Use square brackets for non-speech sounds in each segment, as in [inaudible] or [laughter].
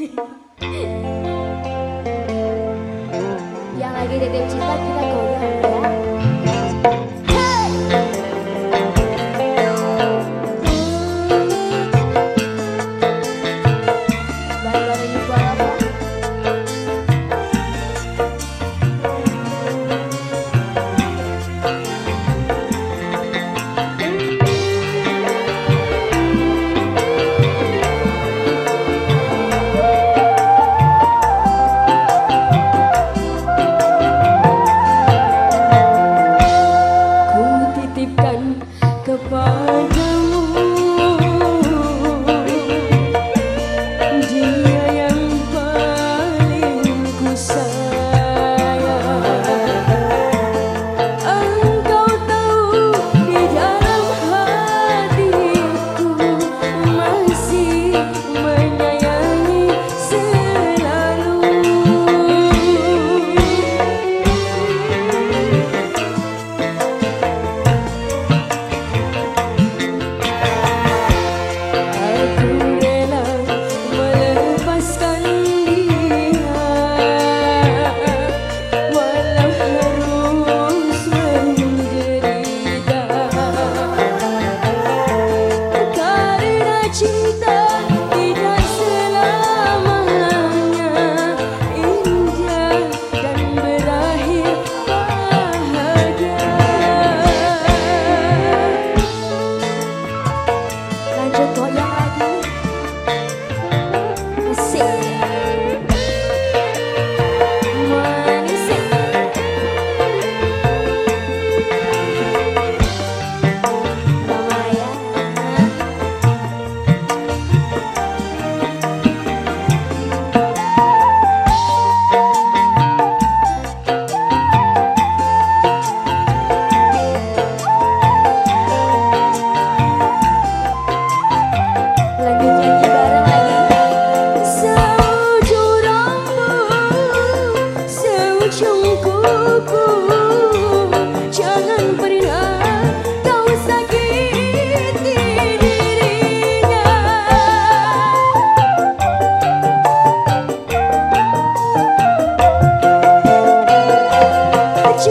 [laughs] Yang lagi titip cinta kita goyang ya. Baru-baru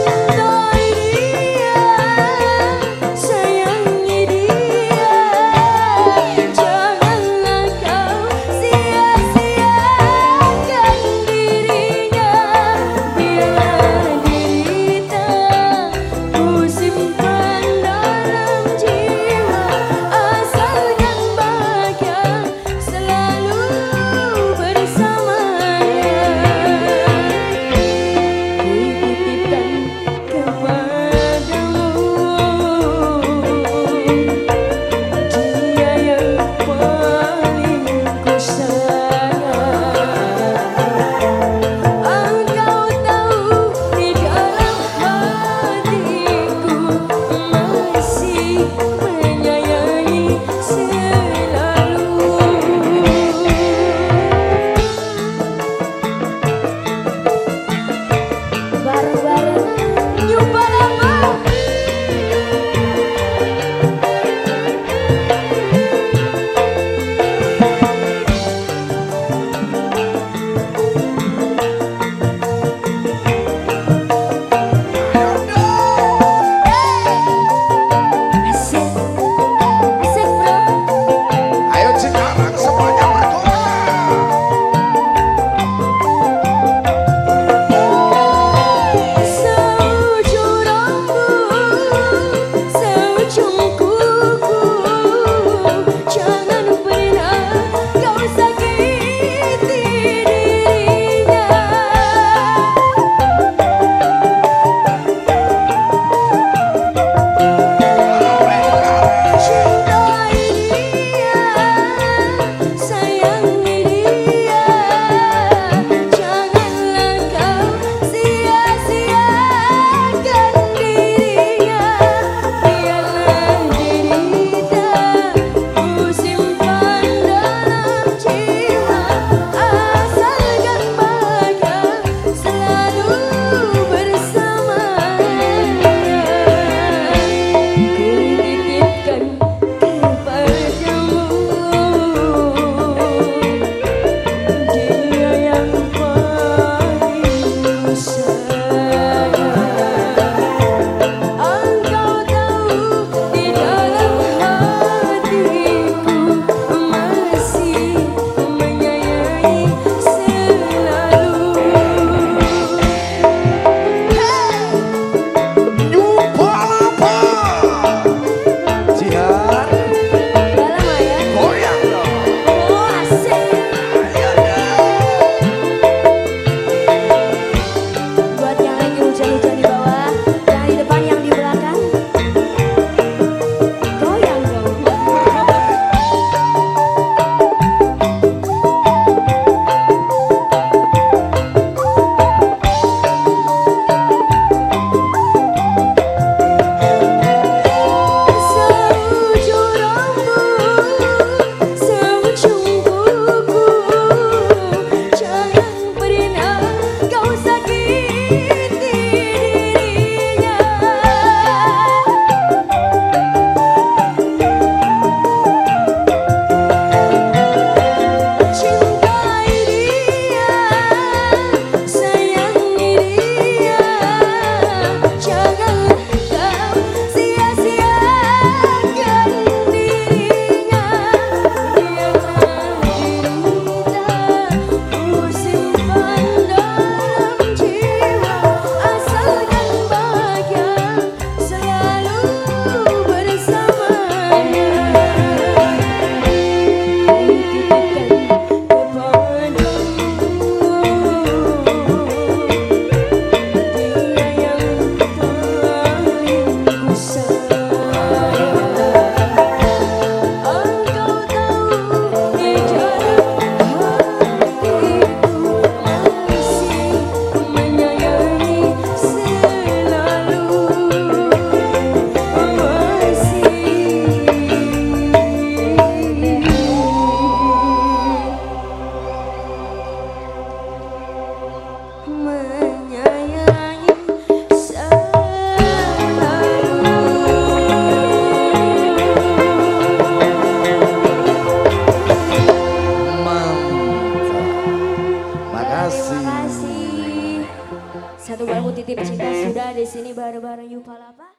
Thank you.